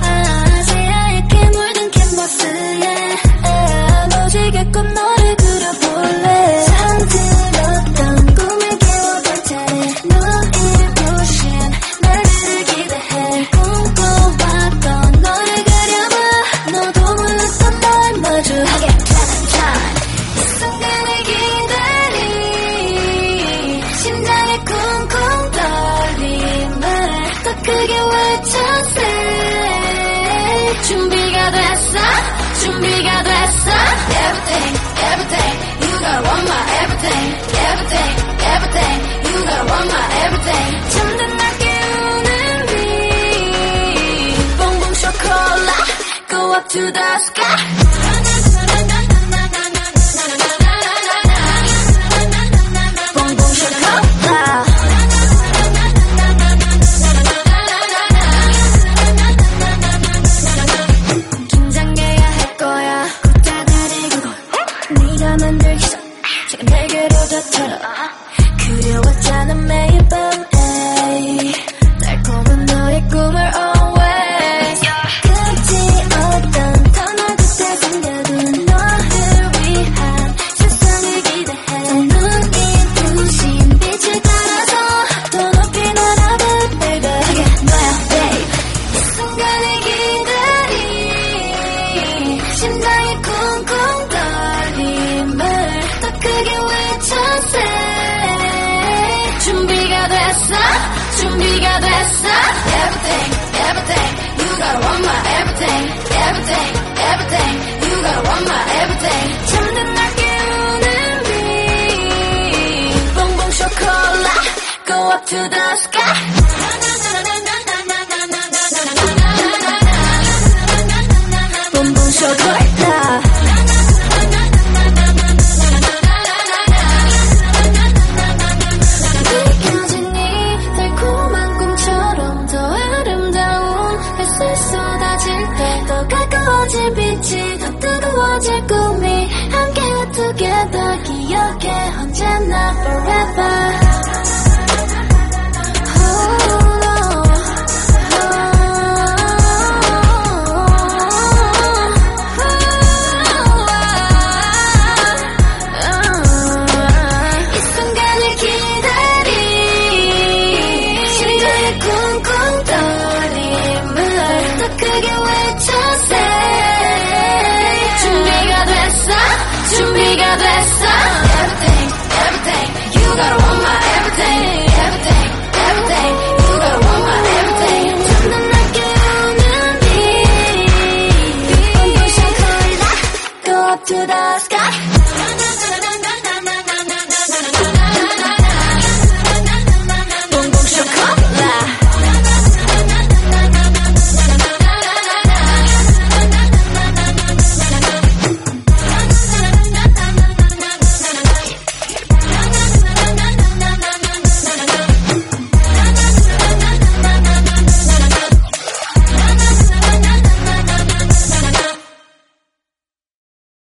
아, 아세아의 깨물든 캔버스에 준비가 됐어 준비가 됐어 Everything everything You gotta want my everything Everything everything You gotta want my everything 잠든 날 깨우는 빛 봉봉 쇼콜라 Go up to the sky Yeah. 됐어 준비가 됐어 Everything everything You gotta want my everything Everything everything You gotta want my everything 잠든 날 깨우는 빛 봉봉 쇼콜라 Go up to the sky 봉봉 쇼콜라 빛이 더 뜨거워질 꿈이 함께 together 기억해 언제나